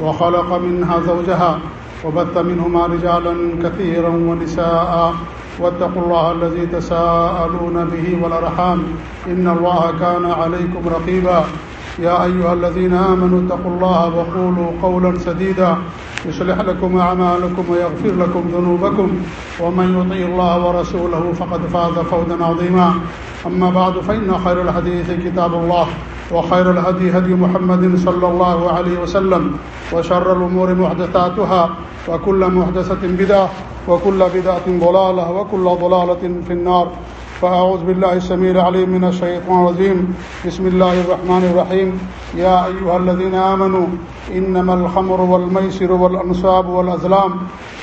وخلق منها زوجها وبث منهما رجالا كثيرا ونساء. واتقوا الله الذي تساءلون به والأرحام. إن الله كان عليكم رقيبا. يا أيها الذين آمنوا اتقوا الله وقولوا قولا سديدا. يصلح لكم أعمالكم ويغفر لكم ذنوبكم. ومن يطيع الله ورسوله فقد فاز فوزا عظيما. أما بعد، فإن خير الحديث كتاب الله وخير الهدي هدي محمد صلى الله عليه وسلم. وشر الأمور محدثاتها، وكل محدثة بدعة، وكل بدعة ضلالة، وكل ضلالة في النار. فأعوذ بالله السميع العليم من الشيطان الرجيم. بسم الله الرحمن الرحيم. يا أيها الذين آمنوا، إنما الخمر والميسر والأنصاب والأزلام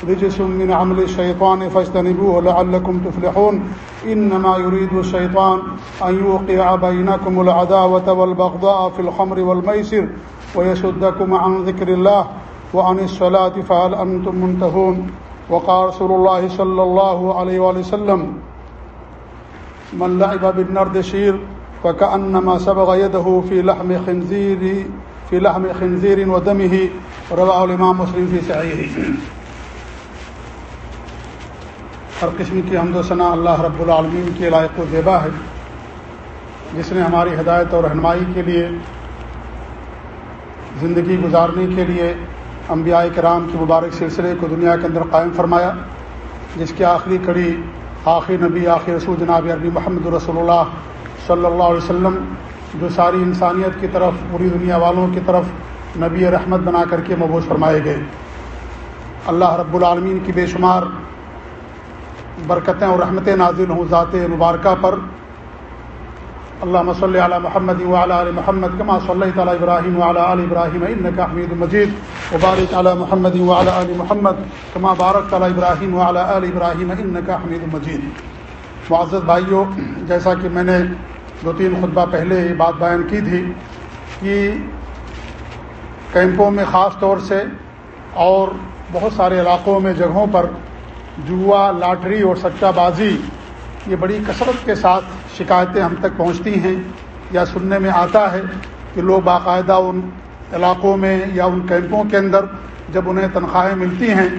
رجس من عمل الشيطان فاجتنبوه لعلكم تفلحون. إنما يريد الشيطان أن يوقع بينكم العداوة والبغضاء في الخمر والميسر ويسدكم عن ذكر الله وعن الصلاة فهل أنتم منتهون وقال رسول الله صلى الله عليه وسلم من لعب بالنرد شير فكأنما سبغ يده في لحم خنزير في لحم خنزير ودمه رواه الإمام مسلم في صحيحه. ہر قسم کی حمد و ثناء اللہ رب العالمین کے لائق و زیبا ہے، جس نے ہماری ہدایت اور رہنمائی کے لیے زندگی گزارنے کے لیے انبیاء کرام کے مبارک سلسلے کو دنیا کے اندر قائم فرمایا، جس کی آخری کڑی آخری نبی، آخری رسول جناب عربی محمد رسول اللہ صلی اللہ علیہ وسلم، جو ساری انسانیت کی طرف، پوری دنیا والوں کی طرف نبی رحمت بنا کر کے مبوض فرمائے گئے۔ اللہ رب العالمین کی بے شمار برکتیں اور رحمتیں نازل ہوں ذات مبارکہ پر۔ اللہ صلی علی محمد وعلیٰ علیہ محمد کما صلی تعالیٰ ابراہیم وعلیٰ علیہ ابراہیم ان کا حمید مجید وبارک علی محمد وعلیٰ علیہ محمد کما بارک تعالیٰ ابراہیم وعلیٰ علیہ ابراہیم ان کا حمید مجید معزز بھائیوں جیسا کہ میں نے دو تین خطبہ پہلے یہ بات بیان کی تھی کہ کیمپوں میں خاص طور سے اور بہت سارے علاقوں میں جگہوں پر جوا، لاٹری اور سچا بازی یہ بڑی کثرت کے ساتھ شکایتیں ہم تک پہنچتی ہیں یا سننے میں آتا ہے کہ لوگ باقاعدہ ان علاقوں میں یا ان کیمپوں کے اندر جب انہیں تنخواہیں ملتی ہیں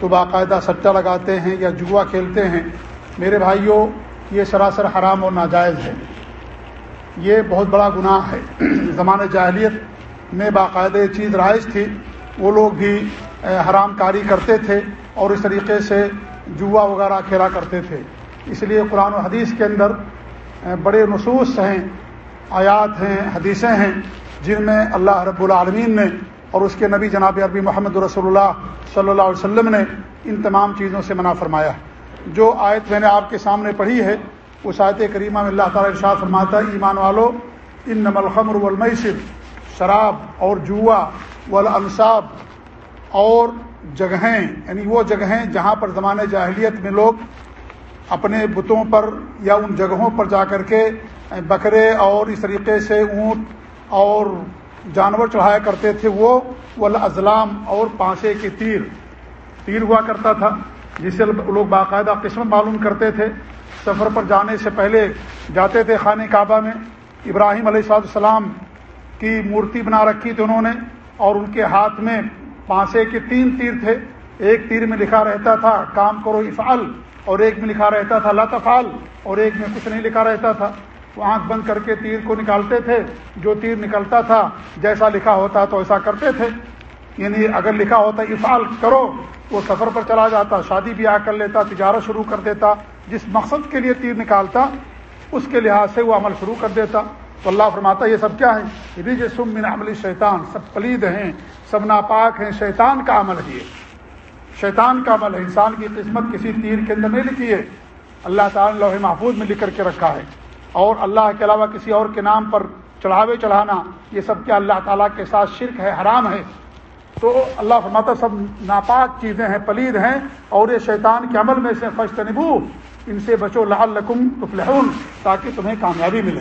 تو باقاعدہ سچا لگاتے ہیں یا جوا کھیلتے ہیں۔ میرے بھائیوں، یہ سراسر حرام اور ناجائز ہے۔ یہ بہت بڑا گناہ ہے۔ زمانۂ جاہلیت میں باقاعدہ یہ چیز رائج تھی، وہ لوگ بھی حرام کاری کرتے تھے اور اس طریقے سے جوا وغیرہ کھیلا کرتے تھے۔ اس لیے قرآن و حدیث کے اندر بڑے نصوص ہیں، آیات ہیں، حدیثیں ہیں، جن میں اللہ رب العالمین نے اور اس کے نبی جناب عربی محمد رسول اللہ صلی اللہ علیہ وسلم نے ان تمام چیزوں سے منع فرمایا جو آیت میں نے آپ کے سامنے پڑھی ہے، اس آیت کریمہ میں اللہ تعالیٰ ارشاد فرماتا ہے، ایمان والو ان نمل خمر والمیسر، شراب اور جوا والانصاب اور جگہیں یعنی وہ جگہیں جہاں پر زمانے جاہلیت میں لوگ اپنے بتوں پر یا ان جگہوں پر جا کر کے بکرے اور اس طریقے سے اونٹ اور جانور چڑھایا کرتے تھے وہ ولاضلام اور پانسے کے تیر۔ تیر ہوا کرتا تھا جس سے لوگ باقاعدہ قسمت معلوم کرتے تھے۔ سفر پر جانے سے پہلے جاتے تھے خانہ کعبہ میں۔ ابراہیم علیہ صاحب السلام کی مورتی بنا رکھی تھی انہوں نے اور ان کے ہاتھ میں پانسے کے تین تیر تھے۔ ایک تیر میں لکھا رہتا تھا، کام کرو افعل۔ اور ایک میں لکھا رہتا تھا لطفال اور ایک میں کچھ نہیں لکھا رہتا تھا۔ وہ آنکھ بند کر کے تیر کو نکالتے تھے۔ جو تیر نکلتا تھا، جیسا لکھا ہوتا تو ایسا کرتے تھے۔ یعنی اگر لکھا ہوتا افعال کرو، وہ سفر پر چلا جاتا، شادی بیاہ کر لیتا، تجارت شروع کر دیتا، جس مقصد کے لیے تیر نکالتا، اس کے لحاظ سے وہ عمل شروع کر دیتا۔ تو اللہ فرماتا یہ سب کیا ہے؟ رج سم من عمل شیطان۔ سب پلید ہیں، سب ناپاک ہیں، شیطان کا عمل ہے شیطان کا عمل ہے، انسان کی قسمت کسی تیر کے اندر نہیں لکھی ہے۔ اللہ تعالیٰ لوہے محفوظ میں لکھ کر کے رکھا ہے۔ اور اللہ کے علاوہ کسی اور کے نام پر چڑھاوے چڑھانا، یہ سب کیا اللہ تعالیٰ کے ساتھ شرک ہے، حرام ہے۔ تو اللہ فرماتا سب ناپاک چیزیں ہیں، پلید ہیں۔ اور یہ شیطان کے عمل میں سے فشت نبو ان سے بچو لال لکم تفلحون، تاکہ تمہیں کامیابی ملے۔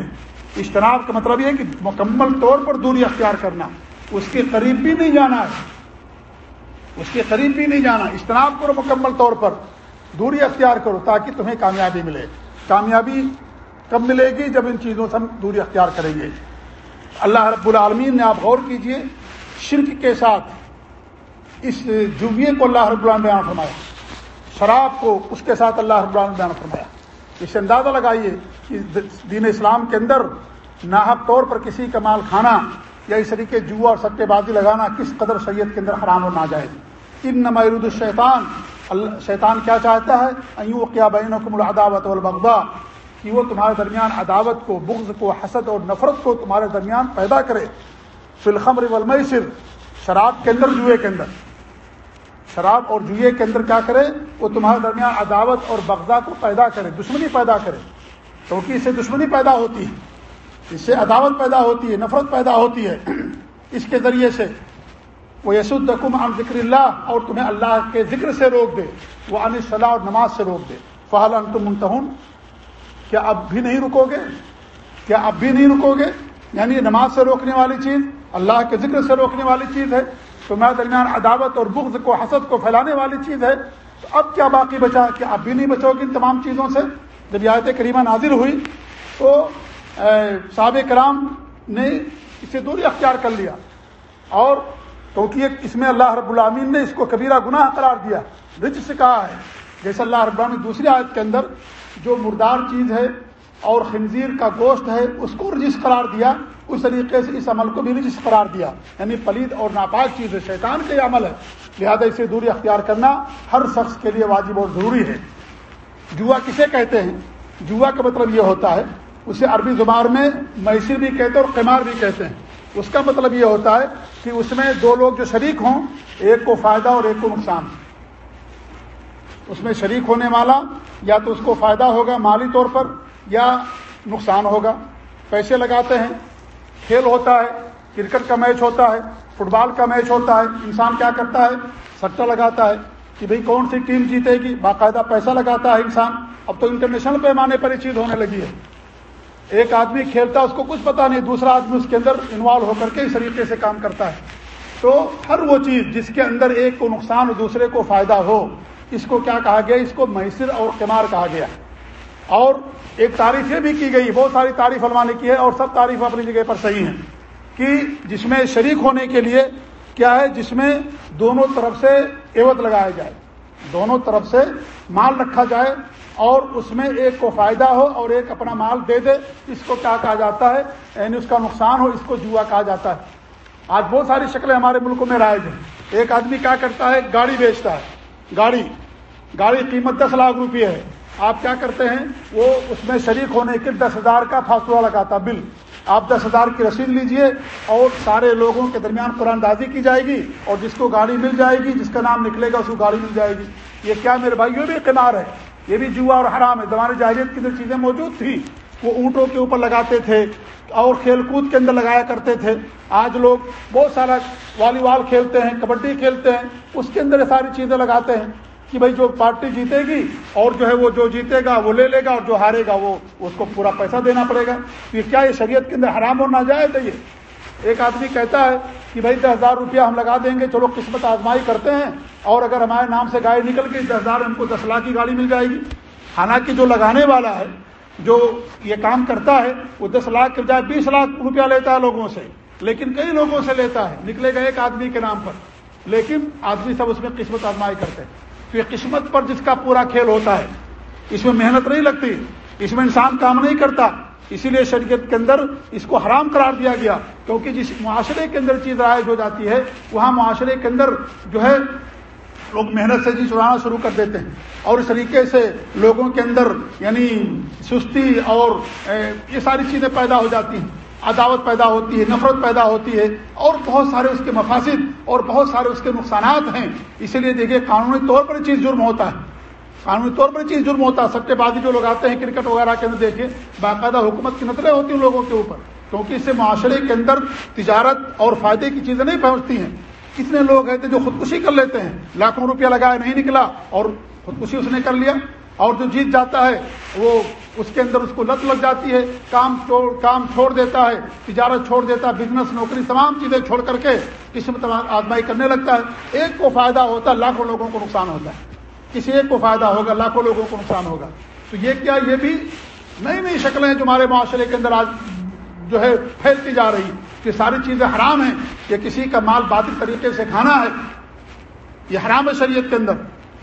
اجتناب کا مطلب یہ کہ مکمل طور پر دوری اختیار کرنا، اس کے قریب بھی نہیں جانا ہے۔ اس کے قریب بھی نہیں جانا۔ اجتناب کرو مکمل طور پر۔ دوری اختیار کرو تاکہ تمہیں کامیابی ملے۔ کامیابی کب ملے گی؟ جب ان چیزوں سے ہم دوری اختیار کریں گے۔ اللہ رب العالمین نے آپ غور کیجیے۔ شرک کے ساتھ اس جویے کو اللہ رب العالمین بیان فرمایا۔ شراب کو اس کے ساتھ اللہ رب العالمین بیان فرمایا۔ اس اندازہ لگائیے کہ دین اسلام کے اندر ناحق طور پر کسی کا مال کھانا یا اس طریقے جوا اور سٹے بازی لگانا کس قدر شریعت کے اندر حرام اور جائے ان نمرود الشیطان۔ اللہ شیطان کیا چاہتا ہے؟ ایوں کیا بہنوں کو العداوت البغا کہ وہ تمہارے درمیان عداوت کو، بغض کو، حسد اور نفرت کو تمہارے درمیان پیدا کرے۔ فلخمر والمیسر۔ شراب کے اندر، جوئے کے اندر۔ شراب اور جوئے کے اندر کیا کرے؟ وہ تمہارے درمیان عداوت اور بغضا کو پیدا کرے، دشمنی پیدا کرے۔ کیونکہ اس سے دشمنی پیدا ہوتی ہے۔ اس سے عداوت پیدا ہوتی ہے، نفرت پیدا ہوتی ہے۔ اس کے ذریعے سے وہ یس عن ذکر اللہ اور تمہیں اللہ کے ذکر سے روک دے۔ وہ ان صلاح اور نماز سے روک دے۔ فہل انتم منتہن کیا اب بھی نہیں رکو گے؟ کیا اب بھی نہیں رکو گے؟ یعنی نماز سے روکنے والی چیز، اللہ کے ذکر سے روکنے والی چیز ہے۔ تمہارے درمیان عداوت اور بغض کو، حسد کو پھیلانے والی چیز ہے۔ تو اب کیا باقی بچا؟ کہ اب بھی نہیں بچو گے ان تمام چیزوں سے؟ جب آیت کریمہ نازر ہوئی، تو صحابہ کرام نے اسے دوری اختیار کر لیا اور کیونکہ اس میں اللہ رب العامین نے اس کو کبیرہ گناہ قرار دیا رج سے کہا ہے، جیسے اللہ رب العامین دوسری آیت کے اندر جو مردار چیز ہے اور خنزیر کا گوشت ہے، اس کو رجس قرار دیا، اس طریقے سے اس عمل کو بھی رجس قرار دیا۔ یعنی پلید اور ناپاک چیز ہے، شیطان کا یہ عمل ہے۔ لہذا اسے دوری اختیار کرنا ہر شخص کے لیے واجب اور ضروری ہے۔ جوا کسے کہتے ہیں؟ جوا کا مطلب یہ ہوتا ہے اسے عربی زبان میں میسر بھی کہتے ہیں اور قمار بھی کہتے ہیں۔ اس کا مطلب یہ ہوتا ہے کہ اس میں دو لوگ جو شریک ہوں، ایک کو فائدہ اور ایک کو نقصان۔ اس میں شریک ہونے والا یا تو اس کو فائدہ ہوگا مالی طور پر یا نقصان ہوگا۔ پیسے لگاتے ہیں، کھیل ہوتا ہے، کرکٹ کا میچ ہوتا ہے، فٹ بال کا میچ ہوتا ہے، انسان کیا کرتا ہے؟ سٹا لگاتا ہے کہ بھئی کون سی ٹیم جیتے گی؟ باقاعدہ پیسہ لگاتا ہے انسان۔ اب تو انٹرنیشنل پیمانے پر یہ چیز ہونے لگی ہے۔ ایک آدمی کھیلتا ہے، اس کو کچھ پتا نہیں، دوسرا آدمی اس کے اندر انوالو ہو کر کے اس طریقے سے کام کرتا ہے۔ تو ہر وہ چیز جس کے اندر ایک کو نقصان اور دوسرے کو فائدہ ہو، اس کو کیا کہا گیا؟ اس کو میسر اور قمار کہا گیا۔ اور ایک تعریف یہ بھی کی گئی، بہت ساری تعریف علما نے کی ہے اور سب تعریف اپنی جگہ پر صحیح ہیں، کہ جس میں شریک ہونے کے لیے کیا ہے، جس میں دونوں طرف سے عوت لگایا جائے۔ دونوں طرف سے مال رکھا جائے اور اس میں ایک کو فائدہ ہو اور ایک اپنا مال دے دے، اس کو کیا کہا جاتا ہے؟ یعنی اس کا نقصان ہو، اس کو جوا کہا جاتا ہے۔ آج بہت ساری شکلیں ہمارے ملکوں میں رائج ہیں۔ ایک آدمی کیا کرتا ہے؟ گاڑی بیچتا ہے۔ گاڑی گاڑی قیمت دس لاکھ روپے ہے۔ آپ کیا کرتے ہیں؟ وہ اس میں شریک ہونے کے دس ہزار کا فاصلہ لگاتا بل۔ آپ دس ہزار کی رسید لیجیے اور سارے لوگوں کے درمیان قرآن دازی کی جائے گی اور جس کو گاڑی مل جائے گی، جس کا نام نکلے گا، اس کو گاڑی مل جائے گی۔ یہ کیا میرے بھائی، یہ بھی کنار ہے۔ یہ بھی جوا اور حرام ہے۔ زمانے جاہریت کی جو چیزیں موجود تھیں، وہ اونٹوں کے اوپر لگاتے تھے اور کھیل کود کے اندر لگایا کرتے تھے۔ آج لوگ بہت سارا والی بال کھیلتے ہیں، کبڈی کھیلتے ہیں، اس کے اندر یہ ساری چیزیں لگاتے ہیں۔ کہ بھائی جو پارٹی جیتے گی اور جو ہے وہ جو جیتے گا وہ لے لے گا اور جو ہارے گا وہ اس کو پورا پیسہ دینا پڑے گا۔ پھر کیا یہ شریعت کے اندر حرام اور نہ جائے تو یہ؟ ایک آدمی کہتا ہے کہ بھائی دس ہزار روپیہ ہم لگا دیں گے، چلو قسمت آزمائی کرتے ہیں اور اگر ہمارے نام سے گاڑی نکل گئی، دس ہزار ہم کو دس لاکھ کی گاڑی مل جائے گی۔ حالانکہ جو لگانے والا ہے، جو یہ کام کرتا ہے، وہ دس لاکھ کے بجائے بیس لاکھ روپیہ لیتا ہے لوگوں سے۔ لیکن کئی لوگوں سے لیتا ہے، نکلے گا ایک آدمی کے نام پر۔ لیکن آدمی سب اس میں قسمت آزمائی کرتے ہیں۔ تو یہ قسمت پر جس کا پورا کھیل ہوتا ہے، اس میں محنت نہیں لگتی، اس میں انسان کام نہیں کرتا، اسی لیے شریعت کے اندر اس کو حرام قرار دیا گیا، کیونکہ جس معاشرے کے اندر چیز رائج ہو جاتی ہے، وہاں معاشرے کے اندر جو ہے، لوگ محنت سے جی چڑانا شروع کر دیتے ہیں۔ اور اس طریقے سے لوگوں کے اندر یعنی سستی اور یہ ساری چیزیں پیدا ہو جاتی ہیں۔ عداوت پیدا ہوتی ہے، نفرت پیدا ہوتی ہے، اور بہت سارے اس کے مفاصد اور بہت سارے اس کے نقصانات ہیں۔ اسی لیے دیکھیے، قانونی طور پر چیز جرم ہوتا ہے۔ قانونی طور پر چیز جرم ہوتا ہے۔ سٹے بازی جو لوگ آتے ہیں، کرکٹ وغیرہ کے اندر دیکھیں باقاعدہ حکومت کی نظریں ہوتی ہیں لوگوں کے اوپر، کیونکہ اس سے معاشرے کے اندر تجارت اور فائدے کی چیزیں نہیں پہنچتی ہیں۔ کتنے لوگ ہیں جو خودکشی کر لیتے ہیں، لاکھوں روپیہ لگائے نہیں نکلا اور خودکشی اس نے کر لیا۔ اور جو جیت جاتا ہے، وہ اس کے اندر اس کو لت لگ جاتی ہے، کام چھوڑ کام چھوڑ دیتا ہے، تجارت چھوڑ دیتا ہے بزنس نوکری، تمام چیزیں چھوڑ کر کے قسمت آزمائی کرنے لگتا ہے۔ ایک کو فائدہ ہوتا ہے، لاکھوں لوگوں کو نقصان ہوتا ہے۔ کسی ایک کو فائدہ ہوگا، لاکھوں لوگوں کو نقصان ہوگا۔ تو یہ کیا، یہ بھی نئی نئی شکلیں جو ہمارے معاشرے کے اندر آج جو ہے پھیلتی جا رہی کہ ساری چیزیں حرام ہیں۔ کہ کسی کا مال باطل طریقے سے کھانا ہے، یہ حرام ہے شریعت کے اندر۔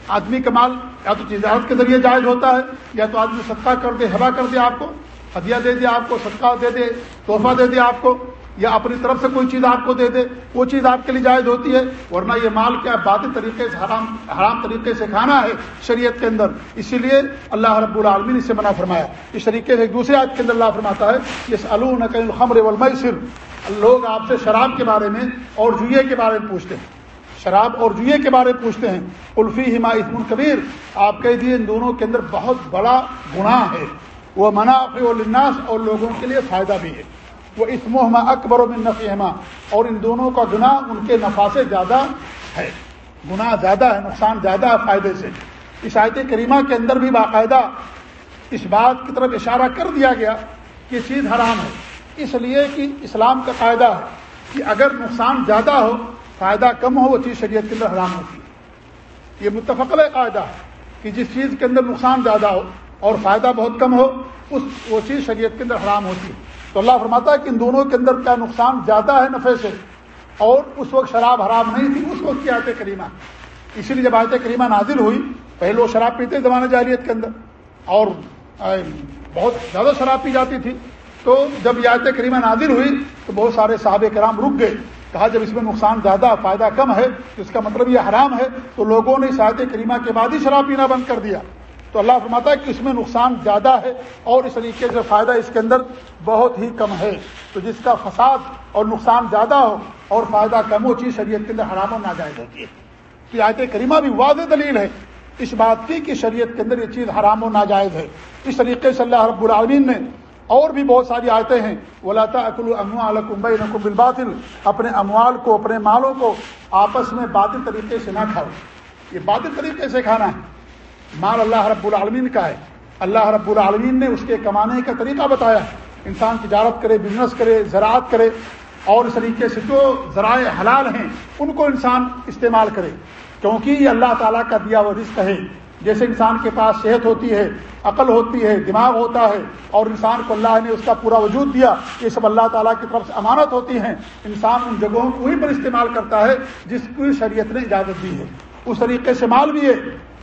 آدمی کا مال یا تو تجارت کے ذریعے جائز ہوتا ہے، یا تو آدمی صدقہ کر دے ہوا کر دے آپ کو، ہدیہ دے دے آپ کو، صدقہ دے دے، تحفہ دے دے آپ کو، یا اپنی طرف سے کوئی چیز آپ کو دے دے، وہ چیز آپ کے لیے جائز ہوتی ہے، ورنہ یہ مال کیا باطل طریقے سے حرام حرام طریقے سے کھانا ہے شریعت کے اندر۔ اسی لیے اللہ رب العالمین اس سے منع فرمایا۔ اس طریقے سے ایک دوسرے آج کے اندر اللہ فرماتا ہے اس الخمر والمیسر۔ لوگ آپ سے شراب کے بارے میں اور جوئے کے بارے میں پوچھتے ہیں۔ شراب اور جوئے کے بارے میں پوچھتے ہیں۔ الفی ہما اسم القبیر آپ کہہ دیے ان دونوں کے اندر بہت بڑا گناہ ہے۔ وہ منافع الناس اور لوگوں کے لیے فائدہ بھی ہے۔ وہ اسمحما اکبر و نفیما اور ان دونوں کا گناہ ان کے نفع سے زیادہ ہے۔ گناہ زیادہ ہے، نقصان زیادہ ہے فائدے سے۔ اس آیت کریمہ کے اندر بھی باقاعدہ اس بات کی طرف اشارہ کر دیا گیا کہ چیز حرام ہے۔ اس لیے کہ اسلام کا قاعدہ ہے کہ اگر نقصان زیادہ ہو فائدہ کم ہو وہ چیز شریعت کے اندر حرام ہوتی ہے۔ یہ متفقل قاعدہ ہے کہ جس چیز کے اندر نقصان زیادہ ہو اور فائدہ بہت کم ہو، اس وہ چیز شریعت کے اندر حرام ہوتی ہے۔ تو اللہ فرماتا ہے کہ ان دونوں کے اندر کیا نقصان زیادہ ہے نفے سے اور اس وقت شراب حرام نہیں تھی، اس وقت کی آیت کریمہ۔ اسی لیے جب آیت کریمہ نازل ہوئی، پہلے وہ شراب پیتے زمانہ جاہلیت کے اندر اور بہت زیادہ شراب پی جاتی تھی۔ تو جب یہ آیت کریمہ نازل ہوئی تو بہت سارے صحابہ کرام رک گئے۔ کہا جب اس میں نقصان زیادہ فائدہ کم ہے تو اس کا مطلب یہ حرام ہے، تو لوگوں نے اس آیت کریمہ کے بعد ہی شراب پینا بند کر دیا۔ تو اللہ فرماتا ہے کہ اس میں نقصان زیادہ ہے اور اس طریقے سے فائدہ اس کے اندر بہت ہی کم ہے۔ تو جس کا فساد اور نقصان زیادہ ہو اور فائدہ کم ہو، چیز شریعت کے اندر حرام و ناجائز ہوتی ہے۔ تو آیت کریمہ بھی واضح دلیل ہے۔ اس بات کی کہ شریعت کے اندر یہ چیز حرام و ناجائز ہے۔ اس طریقے سے اللہ رب العالمین نے اور بھی بہت ساری آیتیں ہیں۔ ولاتا اکلو نقم بالباطل۔ اپنے اموال کو، اپنے مالوں کو آپس میں باطل طریقے سے نہ کھاؤ۔ یہ باطل طریقے سے کھانا ہے۔ مال اللہ رب العالمین کا ہے۔ اللہ رب العالمین نے اس کے کمانے کا طریقہ بتایا انسان تجارت کرے بزنس کرے، زراعت کرے، اور اس طریقے سے جو ذرائع حلال ہیں، ان کو انسان استعمال کرے۔ کیونکہ یہ اللہ تعالیٰ کا دیا وہ رزق ہے۔ جیسے انسان کے پاس صحت ہوتی ہے، عقل ہوتی ہے، دماغ ہوتا ہے، اور انسان کو اللہ نے اس کا پورا وجود دیا، یہ سب اللہ تعالیٰ کی طرف سے امانت ہوتی ہیں، انسان ان جگہوں کو وہیں پر استعمال کرتا ہے جس کی شریعت نے اجازت دی ہے۔ اس طریقے سے مال بھی ہے۔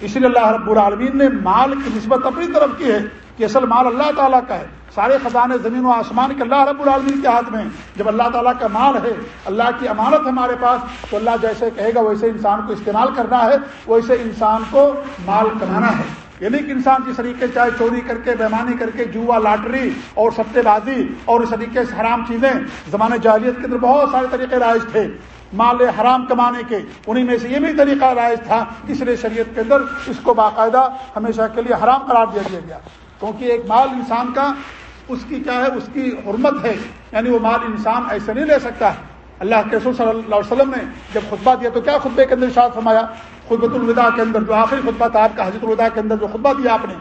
اس لیے اللہ رب العالمین نے مال کی نسبت اپنی طرف کی ہے۔ کہ اصل مال اللہ تعالیٰ کا ہے۔ سارے خزانے زمین و آسمان کے اللہ رب العالمین کے ہاتھ میں جب اللہ تعالیٰ کا مال ہے، اللہ کی امانت ہمارے پاس، تو اللہ جیسے کہے گا، ویسے انسان کو استعمال کرنا ہے، ویسے انسان کو مال کمانا ہے۔ یعنی کہ انسان جس طریقے چاہے چوری کر کے بیمانی کر کے، جوا، لاٹری اور ستے بازی اور اس طریقے سے حرام چیزیں زمانے جاہلیت کے اندر بہت سارے طریقے رائج تھے۔ مال حرام کمانے کے انہیں میں سے یہ بھی طریقہ رائج تھا۔ اس لیے شریعت کے اندر اس کو باقاعدہ ہمیشہ کے لیے حرام قرار دیا گیا۔ کیونکہ ایک مال انسان کا اس کی کیا ہے، اس کی حرمت ہے۔ یعنی وہ مال انسان ایسے نہیں لے سکتا۔ ہے اللہ کے رسول صلی اللہ علیہ وسلم نے جب خطبہ دیا تو کیا خطبے کے اندر شاد فرمایا؟ خطبۃ الوداع کے اندر جو آخری خطبہ تھا، آپ کا حضرت الوداع کے اندر جو خطبہ دیا آپ نے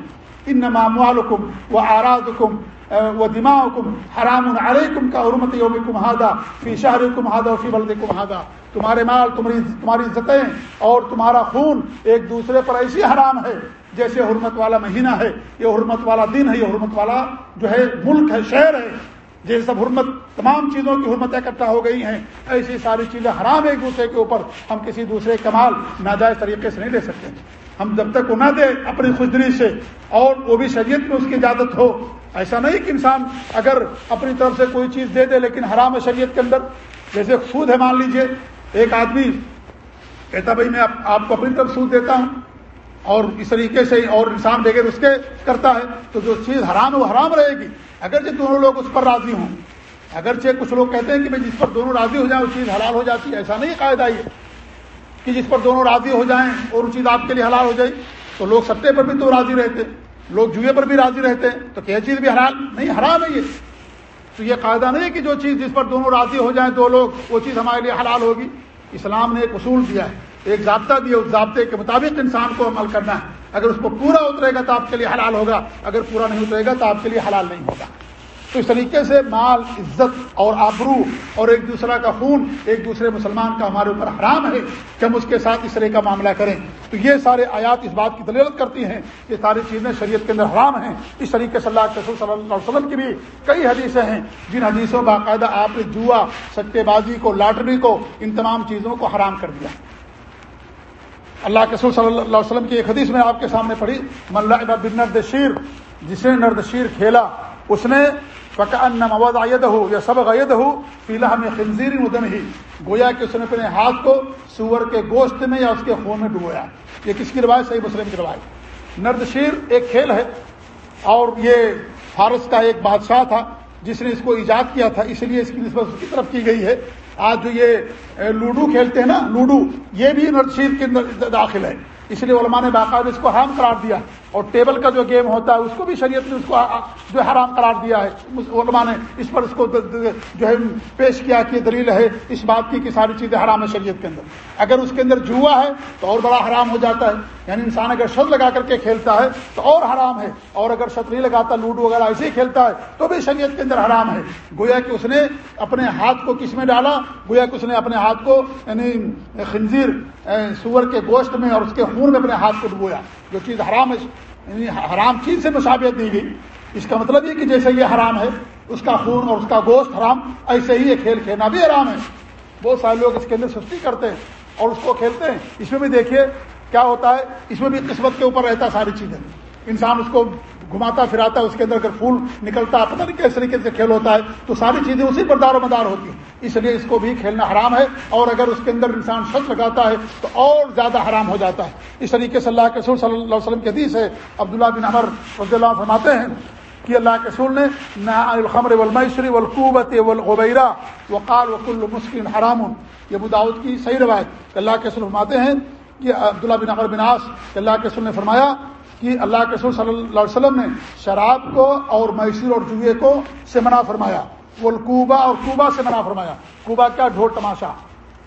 ان نمام والم و آراد حکم وہ دماغ حکم حرام علیکم کا حرمت یوم کم ہادا فی شہر کم ہادا فی بلد کم ہادا تمہارے مال، تمہاری تمہاری عزتیں اور تمہارا خون ایک دوسرے پر ایسی حرام ہے۔ جیسے حرمت والا مہینہ ہے، یہ حرمت والا دن ہے، یہ حرمت والا جو ہے ملک ہے، شہر ہے۔ جیسے سب حرمت، تمام چیزوں کی حرمتیں اکٹھا ہو گئی ہیں۔ ایسی ساری چیزیں حرام ایک دوسرے کے اوپر ہم کسی دوسرے کمال ناجائز طریقے سے نہیں لے سکتے۔ ہم جب تک وہ نہ دیں اپنی خوشدری سے، اور وہ بھی شریعت میں اس کی اجازت ہو۔ ایسا نہیں کہ انسان اگر اپنی طرف سے کوئی چیز دے دے، لیکن حرام ہے شریعت کے اندر۔ جیسے سود ہے، مان لیجیے، ایک آدمی کہتا بھائی میں آپ کو اپنی طرف سود دیتا ہوں۔ اور اس طریقے سے اور انسان بغیر اس کے کرتا ہے، تو جو چیز حرام ہے وہ حرام رہے گی۔ اگرچہ دونوں لوگ اس پر راضی ہوں۔ اگرچہ کچھ لوگ کہتے ہیں کہ جس پر دونوں راضی ہو جائیں وہ چیز حلال ہو جاتی ہے، ایسا نہیں قاعدہ یہ کہ جس پر دونوں راضی ہو جائیں اور وہ چیز آپ کے لیے حلال ہو جائے تو لوگ سطح پر بھی تو راضی رہتے، لوگ جوئے پر بھی راضی رہتے، تو کیا چیز بھی حرام نہیں، حرام ہے یہ۔ تو یہ قاعدہ نہیں کہ جو چیز جس پر دونوں راضی ہو جائیں دو لوگ، وہ چیز ہمارے لیے حلال ہوگی۔ اسلام نے ایک اصول دیا ہے۔ ایک ضابطہ دیا اس ضابطے کے مطابق انسان کو عمل کرنا ہے۔ اگر اس کو پورا اترے گا تو آپ کے لیے حلال ہوگا، اگر پورا نہیں اترے گا تو آپ کے لیے حلال نہیں ہوگا۔ تو اس طریقے سے مال، عزت اور آبرو اور ایک دوسرا کا خون، ایک دوسرے مسلمان کا ہمارے اوپر حرام ہے کہ ہم اس کے ساتھ اس طرح کا معاملہ کریں۔ تو یہ سارے آیات اس بات کی دلیلت کرتی ہیں یہ ساری چیزیں شریعت کے اندر حرام ہیں۔ اس طریقے سے اللہ کے صلی اللہ علیہ وسلم کی بھی کئی حدیثیں ہیں، جن حدیثوں باقاعدہ آپ نے جوا، سٹے بازی کو، لاٹری کو، ان تمام چیزوں کو حرام کر دیا۔ اللہ کے صلی اللہ علیہ وسلم کی ایک حدیث میں آپ کے سامنے پڑھی ملا بن نرد شیر جس نے نرد شیر کھیلا، اس نے ان مواد عید ہو یا سب عید ہو پیلا ہمیں خنزیر ادم ہی گویا کہ اس نے اپنے ہاتھ کو سور کے گوشت میں یا اس کے خون میں ڈبویا۔ یہ کس کی روایت؟ صحیح مسلم کی روایت۔ نرد شیر ایک کھیل ہے اور یہ فارس کا ایک بادشاہ تھا، جس نے اس کو ایجاد کیا تھا اس لیے اس کی نسبت اس کی طرف کی گئی ہے۔ آج جو یہ لوڈو کھیلتے ہیں نا، لوڈو، یہ بھی نرد کے داخل ہے۔ اس لیے علماء نے باقاعدہ اس کو حرام قرار دیا۔ اور ٹیبل کا جو گیم ہوتا ہے، اس کو بھی شریعت نے اس کو جو حرام قرار دیا ہے علماء نے اس پر اس کو جو ہے، پیش کیا کہ دلیل ہے اس بات کی کہ ساری چیزیں حرام ہے شریعت کے اندر۔ اگر اس کے اندر جوا ہے تو اور بڑا حرام ہو جاتا ہے۔ یعنی انسان اگر شرط لگا کر کے کھیلتا ہے تو اور حرام ہے۔ اور اگر شرط نہیں لگاتا لوڈو وغیرہ ایسے ہی کھیلتا ہے تو بھی شریعت کے اندر حرام ہے۔ گویا کہ اس نے اپنے ہاتھ کو کس میں ڈالا؟ گویا کہ اس نے اپنے ہاتھ کو یعنی خنزیر سور کے گوشت میں اور اس کے خون میں اپنے ہاتھ کو ڈبویا۔ جو چیز حرام ہے یعنی حرام چیز سے مشابت دی گئی۔ اس کا مطلب یہ کہ جیسے یہ حرام ہے، اس کا خون اور اس کا گوشت حرام، ایسے ہی یہ کھیل کھیلنا بھی حرام ہے۔ بہت سارے لوگ اس کے اندر سستی کرتے ہیں اور اس کو کھیلتے ہیں۔ اس میں بھی دیکھیے کیا ہوتا ہے، اس میں بھی قسمت کے اوپر رہتا ہے ساری چیزیں۔ انسان اس کو گھماتا پھراتا، اس کے اندر اگر پھول نکلتا ہے پتہ نہیں کس طریقے سے کھیل ہوتا ہے، تو ساری چیزیں اسی پر دار و مدار ہوتی ہیں۔ اس لیے اس کو بھی کھیلنا حرام ہے۔ اور اگر اس کے اندر انسان شخص لگاتا ہے، تو اور زیادہ حرام ہو جاتا ہے۔ اس طریقے سے اللہ کے سور صلی اللہ علیہ وسلم کے حدیث ہے، عبداللہ بن عمر رضی اللہ فرماتے ہیں کہ اللہ کے سور نے نہ الخمر ولمشری ولقوبت ولغبیرہ وقال وکل مسکن حرام۔ یہ بداؤد کی صحیح روایت۔ اللہ کے سر فرماتے ہیں کہ عبداللہ بن عمر بن عاص اللہ کے سر نے فرمایا کہ اللہ کے سر صلی اللہ علیہ وسلم نے شراب کو اور میسر اور جوئے کو سے منع فرمایا۔ وہ کوبا اور کوبا سے منع فرمایا۔ کوبا کیا ڈھول تماشا۔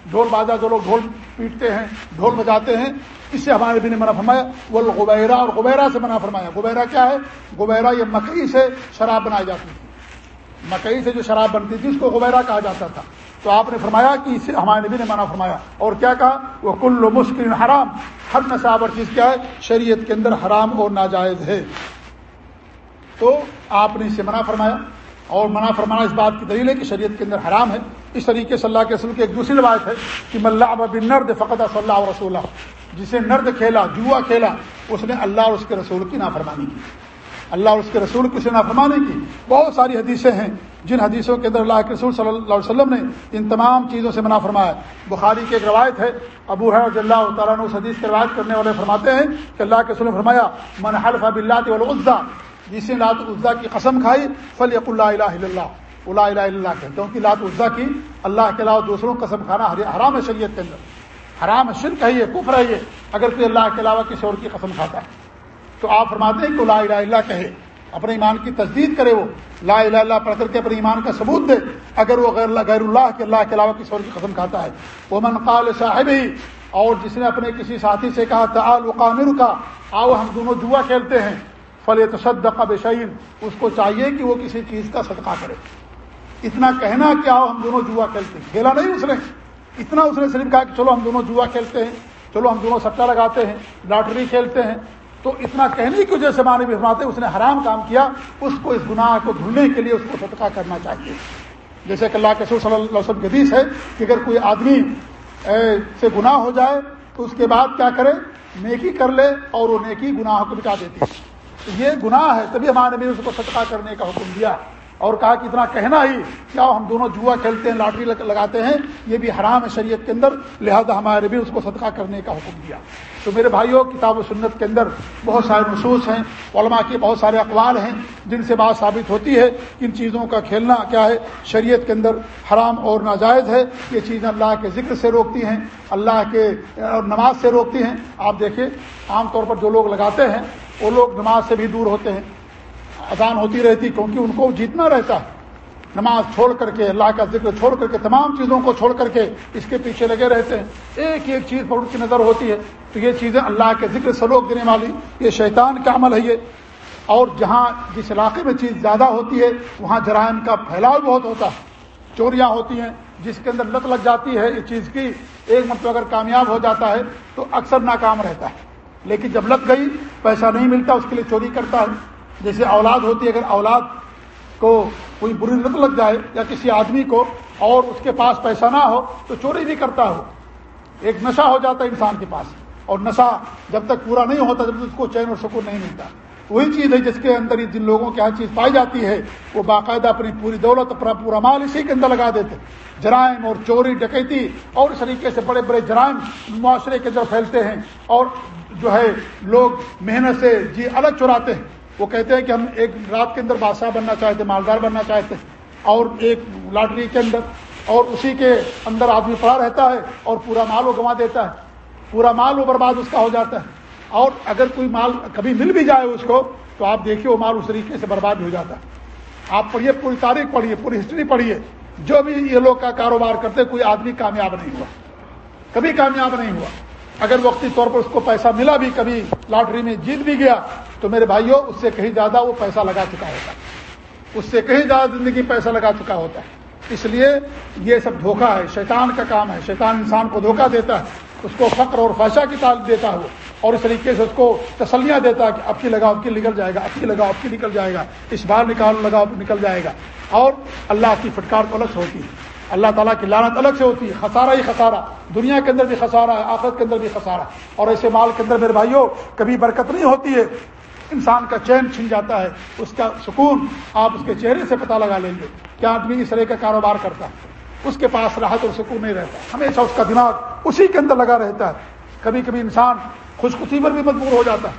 ڈھول بازا جو لوگ ڈھول پیٹتے ہیں، ڈھول بجاتے ہیں، اس سے ہمارے بھی نے منع فرمایا۔ وہ غبیرہ اور غبیرہ سے منع فرمایا۔ غبیرہ کیا ہے؟ غبیرہ یہ مکئی سے شراب بنائی جاتی تھی۔ مکئی سے جو شراب بنتی تھی، اس کو غبیرہ کہا جاتا تھا۔ تو آپ نے فرمایا کہ اسے ہمارے نبی نے منع فرمایا۔ اور کیا کہا؟ وہ کل مشکل حرام، ہر نصابر چیز کیا ہے؟ شریعت کے اندر حرام اور ناجائز ہے۔ تو آپ نے اسے منع فرمایا۔ اور منع فرمانا اس بات کی دلیل ہے کہ شریعت کے اندر حرام ہے۔ اس طریقے سے اللہ کے رسول کی ایک دوسری روایت ہے کہ ملا بن نرد فقط صلی اللہ رسول جسے نرد کھیلا، جوا کھیلا، اس نے اللہ اور اس کے رسول کی نافرمانی کی۔ اللہ اور اس کے رسول کی اسے نافرمانی کی۔ بہت ساری حدیثیں ہیں۔ جن حدیثوں کے اندر اللہ کے رسول صلی اللہ علیہ وسلم نے ان تمام چیزوں سے منع فرمایا بخاری کی ایک روایت ہے، ابو ہے رضی اللہ تعالیٰ نے اس حدیث کی روایت کرنے والے فرماتے ہیں کہ اللہ کے رسول نے فرمایا، من حلف اللہ والعزا جس نے لات عزا کی قسم کھائی فل یق اللہ الہ اللہ۔ اللہ الہ اللہ کہتے کیونکہ لات عزا کی اللہ کے علاوہ دوسروں قسم کھانا حرام ہے شریعت کے اندر۔ حرام شرک ہے یہ، کفر ہے یہ۔ اگر کوئی اللہ کے علاوہ کسی اور کی قسم کھاتا ہے، تو آپ فرماتے ہیں کہ لا الہ اللہ کہے۔ اپنے ایمان کی تصدیق کرے وہ. لا الہ اللہ پڑھ کر کے اپنے ایمان کا ثبوت دے. اگر وہ غیر اللہ غیر اللہ کے اللہ کے علاوہ کسی اور کی قسم کھاتا ہے. وہ من قال صاحب ہی اور جس نے اپنے کسی ساتھی سے کہا، تعال وقامر کا آؤ ہم دونوں جوا کھیلتے ہیں. فل تصدق بشعین اس کو چاہیے کہ وہ کسی چیز کا صدقہ کرے. اتنا کہنا کیا ہو ہم دونوں جوا کھیلتے ہیں. کھیلا نہیں اس نے. اتنا اس نے صرف کہا کہ چلو ہم دونوں جوا کھیلتے ہیں. چلو ہم دونوں سٹا لگاتے ہیں. لاٹری کھیلتے ہیں. تو اتنا کہنے کی وجہ سے معنی بھی فرماتے اس نے حرام کام کیا، اس کو اس گناہ کو دھلنے کے لیے اس کو صدقہ کرنا چاہیے۔ جیسے کہ اللہ کے صلی اللہ علیہ وسلم حدیث ہے کہ اگر کوئی آدمی سے گناہ ہو جائے تو اس کے بعد کیا کرے؟ نیکی کر لے اور وہ نیکی گناہ کو مٹا دیتی۔ ہے یہ گناہ ہے، تبھی ہمارے بھی اس کو صدقہ کرنے کا حکم دیا۔ اور کہا کہ اتنا کہنا ہی، کیا ہم دونوں جوا کھیلتے ہیں، لاٹری لگاتے ہیں؟ یہ بھی حرام ہے شریعت کے اندر، لہذا ہمارے بھی اس کو صدقہ کرنے کا حکم دیا۔ تو میرے بھائیوں، کتاب و سنت کے اندر بہت سارے نصوص ہیں، علماء کے بہت سارے اقوال ہیں، جن سے بات ثابت ہوتی ہے کہ ان چیزوں کا کھیلنا کیا ہے۔ شریعت کے اندر حرام اور ناجائز ہے، یہ چیزیں اللہ کے ذکر سے روکتی ہیں، اللہ کے اور نماز سے روکتی ہیں۔ آپ دیکھیں، عام طور پر جو لوگ لگاتے ہیں، وہ لوگ نماز سے بھی دور ہوتے ہیں۔ اذان ہوتی رہتی کیونکہ ان کو جیتنا رہتا ہے۔ نماز چھوڑ کر کے، اللہ کا ذکر چھوڑ کر کے، تمام چیزوں کو چھوڑ کر کے اس کے پیچھے لگے رہتے ہیں۔ ایک ایک چیز پر ان کی نظر ہوتی ہے۔ تو یہ چیزیں اللہ کے ذکر سے روک دینے والی، یہ شیطان کا عمل ہے یہ۔ اور جہاں جس علاقے میں چیز زیادہ ہوتی ہے، وہاں جرائم کا پھیلاؤ بہت ہوتا ہے۔ چوریاں ہوتی ہیں، جس کے اندر لت لگ جاتی ہے اس چیز کی ایک مرتبہ اگر کامیاب ہو جاتا ہے، تو اکثر ناکام رہتا ہے۔ لیکن جب لت گئی، پیسہ نہیں ملتا، اس کے لیے چوری کرتا ہے۔ جیسے اولاد ہوتی ہے، اگر اولاد کو کوئی بری لت لگ جائے یا کسی آدمی کو اور اس کے پاس پیسہ نہ ہو، تو چوری بھی کرتا ہو۔ ایک نشہ ہو جاتا ہے انسان کے پاس۔ اور نشہ جب تک پورا نہیں ہوتا، جب تک اس کو چین اور سکون نہیں ملتا۔ وہی چیز ہے جس کے اندر جن لوگوں کی ہر چیز پائی جاتی ہے، وہ باقاعدہ اپنی پوری دولت، اپنا پورا مال اسی کے اندر لگا دیتے جرائم اور چوری، ڈکیتی اور اس طریقے سے بڑے بڑے جرائم معاشرے کے اندر پھیلتے ہیں۔ اور جو ہے، لوگ محنت سے جی الگ چراتے ہیں۔ وہ کہتے ہیں کہ ہم ایک رات کے اندر بادشاہ بننا چاہتے مالدار بننا چاہتے ہیں، اور ایک لاٹری کے اندر، اور اسی کے اندر آدمی پڑا رہتا ہے اور پورا مال وہ گنوا دیتا ہے۔ پورا مال وہ برباد اس کا ہو جاتا ہے۔ اور اگر کوئی مال کبھی مل بھی جائے اس کو، تو آپ دیکھیے وہ مال اس طریقے سے برباد ہو جاتا ہے۔ آپ پڑھیے، پوری تاریخ پڑھیے، پوری ہسٹری پڑھیے۔ جو بھی یہ لوگ کا کاروبار کرتے، کوئی آدمی کامیاب نہیں ہوا۔ کبھی کامیاب نہیں ہوا۔ اگر وقتی طور پر اس کو پیسہ ملا بھی، کبھی لاٹری میں جیت بھی گیا تو میرے بھائیوں اس سے کہیں زیادہ وہ پیسہ لگا چکا ہوتا ہے۔ اس سے کہیں زیادہ زندگی پیسہ لگا چکا ہوتا ہے۔ اس لیے یہ سب دھوکہ ہے، شیطان کا کام ہے۔ شیطان انسان کو دھوکہ دیتا ہے، اس کو فقر اور فاشا کی تعلق دیتا ہے اور اس طریقے سے اس کو تسلیاں دیتا ہے کہ اب کی لگاؤ، اب کی نکل جائے گا، اب کی لگاؤ، اب کی نکل جائے گا۔ اس بار نکال، لگاؤ نکل جائے گا۔ اور اللہ کی فٹکار تو الگ سے ہوتی ہے۔ اللہ تعالیٰ کی لانت الگ سے ہوتی ہے۔ خسارہ ہی خسارہ۔ دنیا کے اندر بھی خسارہ ہے، آخرت کے اندر بھی خسارہ اور ایسے مال کے اندر میرے بھائیوں کبھی برکت نہیں ہوتی ہے۔ انسان کا چین چھن جاتا ہے، اس کا سکون آپ اس کے چہرے سے پتہ لگا لیں گے کیا آدمی اس طرح کا کاروبار کرتا ہے۔ اس کے پاس راحت اور سکون نہیں رہتا۔ ہمیشہ اس کا دماغ اسی کے اندر لگا رہتا ہے۔ کبھی کبھی انسان خوشخصی پر بھی مجبور ہو جاتا ہے۔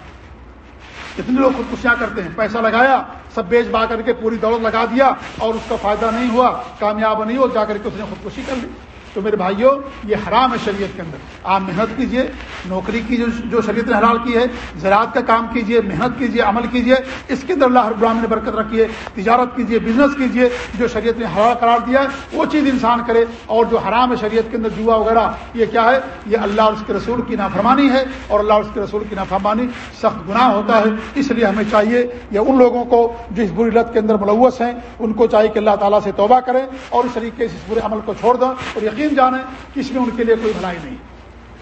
کتنے لوگ خودکشیاں کرتے ہیں۔ پیسہ لگایا، سب بیچ با کر کے پوری دولت لگا دیا اور اس کا فائدہ نہیں ہوا، کامیاب نہیں ہو، جا کر کے اس نے خودکشی کر لی۔ تو میرے بھائیوں، یہ حرام ہے شریعت کے اندر۔ آپ محنت کیجیے، نوکری کی جو شریعت نے حلال کی ہے، زراعت کا کام کیجیے، محنت کیجیے، عمل کیجیے، اس کے اندر اللہ ہر براہم نے برکت رکھی ہے تجارت کیجیے بزنس کیجیے، جو شریعت نے حلال قرار دیا ہے وہ چیز انسان کرے۔ اور جو حرام ہے شریعت کے اندر، جوا وغیرہ، یہ کیا ہے؟ یہ اللہ اور اس کے رسول کی نافرمانی ہے۔ اور اللہ اور اس کے رسول کی نافرمانی سخت گناہ ہوتا ہے۔ اس لیے ہمیں چاہیے یا ان لوگوں کو جو اس بری لت کے اندر ملوث ہیں، ان کو چاہیے کہ اللہ تعالیٰ سے توبہ کریں اور اس طریقے سے اس برے عمل کو چھوڑ دیں۔ اور یقین یقین جانے اس میں ان کے لیے کوئی بھلائی نہیں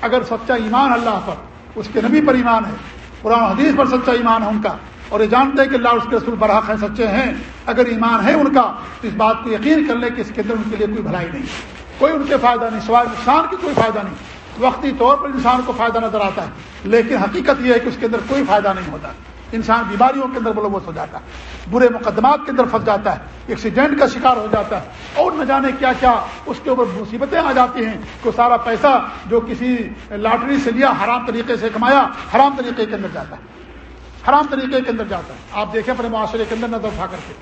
اگر سچا ایمان اللہ پر، اس کے نبی پر ایمان ہے، قرآن حدیث پر سچا ایمان ہے ان کا، اور یہ جانتے ہیں کہ اللہ اس کے رسول برحق ہیں سچے ہیں، اگر ایمان ہے ان کا، تو اس بات کو یقین کر لیں کہ اس کے اندر ان کے لیے کوئی بھلائی نہیں کوئی ان کے فائدہ نہیں، سوائے نقصان کی کوئی فائدہ نہیں۔ وقتی طور پر انسان کو فائدہ نظر آتا ہے، لیکن حقیقت یہ ہے کہ اس کے اندر کوئی فائدہ نہیں ہوتا۔ انسان بیماریوں کے اندر ملوث ہو جاتا ہے، برے مقدمات کے اندر پھنس جاتا ہے، ایکسیڈنٹ کا شکار ہو جاتا ہے۔ اور نہ جانے کیا کیا اس کے اوپر مصیبتیں آ جاتی ہیں کہ سارا پیسہ جو کسی لاٹری سے لیا، حرام طریقے سے کمایا، حرام طریقے کے اندر جاتا ہے۔ حرام طریقے کے اندر جاتا ہے۔ آپ دیکھیں اپنے معاشرے کے اندر نظر اٹھا کر کے۔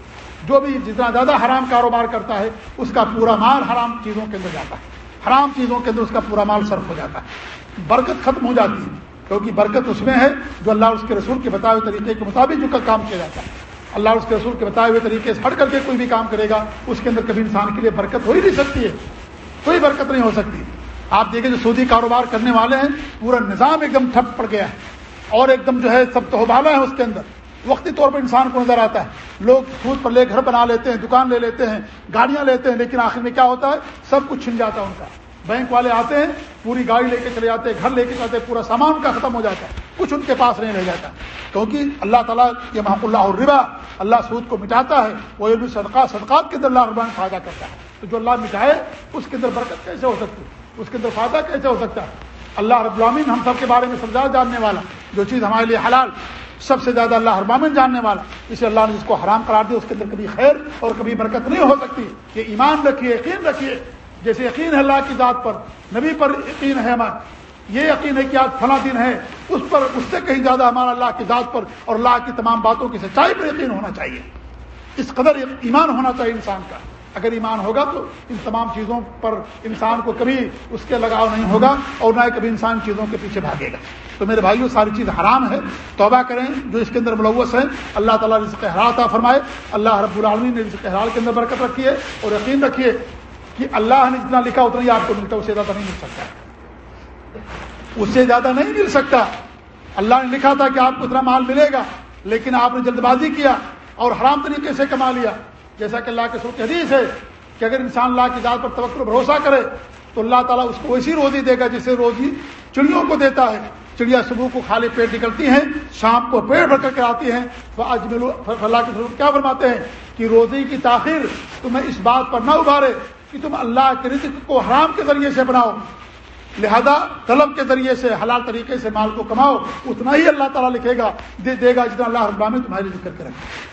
جو بھی جتنا زیادہ حرام کاروبار کرتا ہے، اس کا پورا مال حرام چیزوں کے اندر جاتا ہے۔ حرام چیزوں کے اندر اس کا پورا مال صرف ہو جاتا ہے۔ برکت ختم ہو جاتی ہے۔ کیونکہ برکت اس میں ہے جو اللہ اس کے رسول کے بتائے ہوئے طریقے کے مطابق جو کام کیا جاتا ہے۔ اللہ اس کے رسول کے بتائے ہوئے طریقے سے ہٹ کر کے کوئی بھی کام کرے گا، اس کے اندر کبھی انسان کے لیے برکت ہو ہی نہیں سکتی ہے۔ کوئی برکت نہیں ہو سکتی۔ آپ دیکھیں جو سعودی کاروبار کرنے والے ہیں، پورا نظام ایک دم ٹھپ پڑ گیا ہے۔ اور ایک دم جو ہے سب تو ہے اس کے اندر۔ وقتی طور پر انسان کو نظر آتا ہے۔ لوگ سود پر لے گھر بنا لیتے ہیں، دکان لے لیتے ہیں، گاڑیاں لیتے ہیں، لیکن آخر میں کیا ہوتا ہے؟ سب کچھ چھن جاتا ہے ان کا۔ بینک والے آتے ہیں، پوری گاڑی لے کے چلے جاتے ہیں، گھر لے کے جاتے ہیں، پورا سامان ان کا ختم ہو جاتا ہے۔ کچھ ان کے پاس نہیں رہ جاتا۔ کیونکہ اللہ تعالیٰ یہ محمد اللہ الربا اللہ سود کو مٹاتا ہے، وہ بھی صدقہ، صدقات کے اندر اللہ ربان فائدہ کرتا ہے۔ تو جو اللہ مٹائے، اس کے اندر برکت کیسے ہو سکتی؟ ہے اس کے اندر فائدہ کیسے ہو سکتا؟ ہے اللہ رب العامن ہم سب کے بارے میں سب زیادہ جاننے والا، جو چیز ہمارے لیے حلال، سب سے زیادہ اللہ اربامن جاننے والا۔ اسے اللہ نے جس کو حرام قرار دیا، اس کے اندر کبھی خیر اور کبھی برکت نہیں ہو سکتی۔ کہ ایمان رکھیے، یقین رکھیے۔ جیسے یقین ہے اللہ کی ذات پر، نبی پر یقین ہے ہمارا۔ یہ یقین ہے کہ آج فلاں دن ہے، اس پر، اس سے کہیں زیادہ ہمارا اللہ کی ذات پر اور اللہ کی تمام باتوں کی سچائی پر یقین ہونا چاہیے۔ اس قدر ایمان ہونا چاہیے انسان کا۔ اگر ایمان ہوگا تو ان تمام چیزوں پر انسان کو کبھی اس کے لگاؤ نہیں ہوگا اور نہ کبھی انسان چیزوں کے پیچھے بھاگے گا۔ تو میرے بھائیوں ساری چیز حرام ہے۔ توبہ کریں جو اس کے اندر ملوث ہے اللہ تعالیٰ رزق حرارتا فرمائے۔ اللہ رب العالمین نے رزق حرال کے اندر برکت رکھی ہے اور یقین رکھیے کہ اللہ نے جتنا لکھا اتنا ہی آپ کو ملتا اس سے زیادہ نہیں مل سکتا۔ اس سے زیادہ نہیں مل سکتا۔ اللہ نے لکھا تھا کہ آپ کو اتنا مال ملے گا، لیکن آپ نے جلد بازی کیا اور حرام طریقے سے کما لیا۔ جیسا کہ اللہ کے سر حدیث ہے کہ اگر انسان اللہ کی ذات پر توقع بھروسہ کرے، تو اللہ تعالیٰ اس کو ویسی روزی دے گا جسے روزی چڑیوں کو دیتا ہے۔ چڑیا صبح کو خالی پیٹ نکلتی ہیں، شام کو پیٹ بھر کر کے آتی ہیں اللہ کے سروپ کیا فرماتے ہیں کہ روزی کی تاخیر تمہیں اس بات پر نہ ابھارے کہ تم اللہ کے رزق کو حرام کے ذریعے سے بناؤ، لہذا طلب کے ذریعے سے، حلال طریقے سے مال کو کماؤ، اتنا ہی اللہ تعالیٰ لکھے گا، دے دے گا جتنا اللہ ربا میں تمہاری ذکر کے رکھے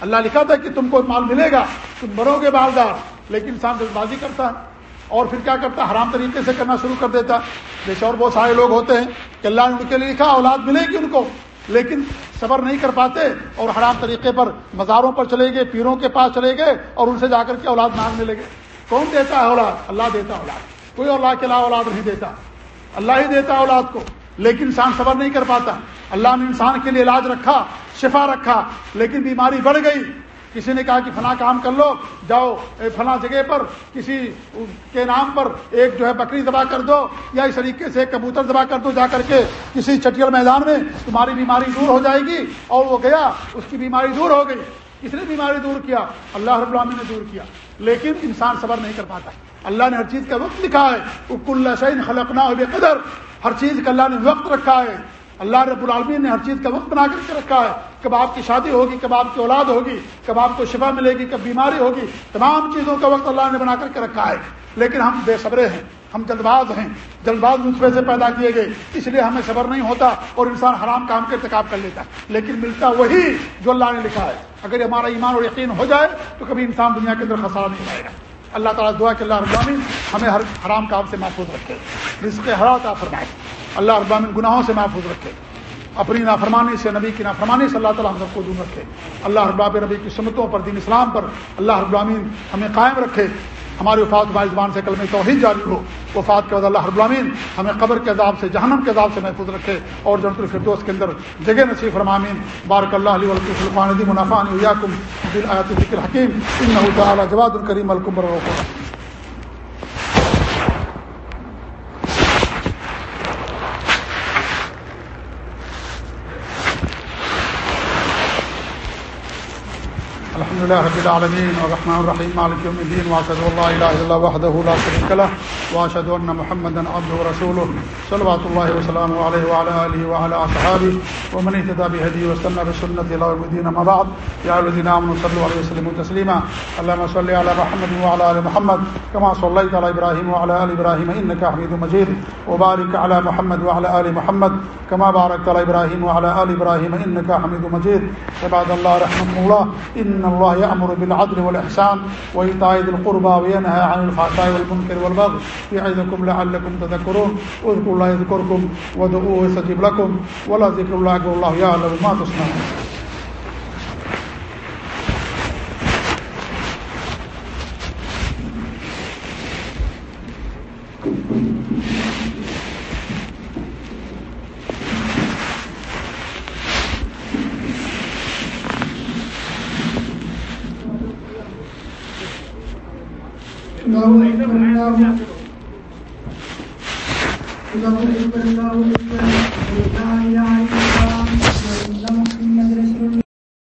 اللہ لکھا تھا کہ تم کو مال ملے گا، تم بڑھو گے بالدار لیکن انسان جلد بازی کرتا ہے اور پھر کیا کرتا ہے؟ حرام طریقے سے کرنا شروع کر دیتا جیسے اور بہت سارے لوگ ہوتے ہیں کہ اللہ نے ان کے لیے لکھا، اولاد ملے گی ان کو، لیکن صبر نہیں کر پاتے اور حرام طریقے پر، مزاروں پر چلے گئے، پیروں کے پاس چلے گئے اور ان سے جا کر کے اولاد مانگنے لگے کون دیتا ہے اولاد؟ اللہ دیتا اولاد. کوئی اللہ کے علاوہ اولاد نہیں دیتا. اللہ ہی دیتا اولاد کو. لیکن انسان صبر نہیں کر پاتا. اللہ نے انسان کے لیے علاج رکھا، شفا رکھا، لیکن بیماری بڑھ گئی. کسی نے کہا کہ فلاں کام کر لو، جاؤ فلاں جگہ پر، کسی کے نام پر ایک جو ہے بکری دبا کر دو، یا اس طریقے سے کبوتر دبا کر دو، جا کر کے کسی چٹیل میدان میں تمہاری بیماری دور ہو جائے گی اور وہ گیا، اس کی بیماری دور ہو گئی. کس نے بیماری دور کیا؟ اللہ رب العالمین نے دور کیا. لیکن انسان صبر نہیں کر پاتا۔ اللہ نے ہر چیز کا وقت لکھا ہے۔ اک اللہ شعین خلقنا بے قدر ہر چیز کا اللہ نے وقت رکھا ہے۔ اللہ رب العالمین نے ہر چیز کا وقت بنا کر کے رکھا ہے۔ کب آپ کی شادی ہوگی، کب آپ کی اولاد ہوگی، کب آپ کو شفا ملے گی، کب بیماری ہوگی، تمام چیزوں کا وقت اللہ نے بنا کر کے رکھا ہے۔ لیکن ہم بے صبرے ہیں، ہم جلد باز ہیں۔ جلد باز نسخے سے پیدا کیے گئے۔ اس لیے ہمیں صبر نہیں ہوتا اور انسان حرام کام کے ارتکاب کر لیتا۔ ہے لیکن ملتا وہی جو اللہ نے لکھا ہے۔ اگر ہمارا ایمان اور یقین ہو جائے تو کبھی انسان دنیا کے اندر خسارہ نہیں پائے گا۔ اللہ تعالیٰ دعا کہ اللہ ابامین ہمیں ہر حرام کام سے محفوظ رکھے۔ جس کے حرات فرمائے۔ اللہ ابامین گناہوں سے محفوظ رکھے۔ اپنی نافرمانی سے، نبی کی نافرمانی سے اللہ تعالیٰ ہم سب کو دور رکھے۔ اللہ ارباب نبی کی سمتوں پر، دین اسلام پر اللہ ابامین ہمیں قائم رکھے۔ ہماری وفات ہماری زبان سے کلم توحید جاری ہو، وفات کے بعد اللہ العالمین ہمیں قبر کے عذاب سے، جہنم کے عذاب سے محفوظ رکھے اور جنت الفردوس کے اندر جگہ نصیب فرمامین بارک اللہ علیہ ولقان منافع ذکر حکیم ان تعالی جواد الکریم الکبر لله رب العالمين الرحمن الرحيم مالك يوم الدين واشهد ان لا اله الا الله وحده لا شريك له واشهد ان محمدا عبده ورسوله صلوات الله وسلامه عليه وعلى اله وعلى اصحابه ومن اهتدى بهديه واستنى بسنته الى يوم الدين ما بعد يا ايها الذين امنوا صلوا عليه وسلموا تسليما اللهم صل على محمد وعلى ال محمد كما صليت على ابراهيم وعلى ال ابراهيم انك حميد مجيد وبارك على محمد وعلى ال محمد كما باركت على ابراهيم وعلى ال ابراهيم انك حميد مجيد عباد الله رحمكم الله ان الله الله يأمر بالعدل والإحسان وإيطاء ذي القربى وينهى عن الفحشاء والمنكر والبغي يعظكم لعلكم تذكرون اذكروا الله يذكركم ودعوه يستجيب لكم ولا ذكر الله أكبر الله يعلم ما تصنعون اللہ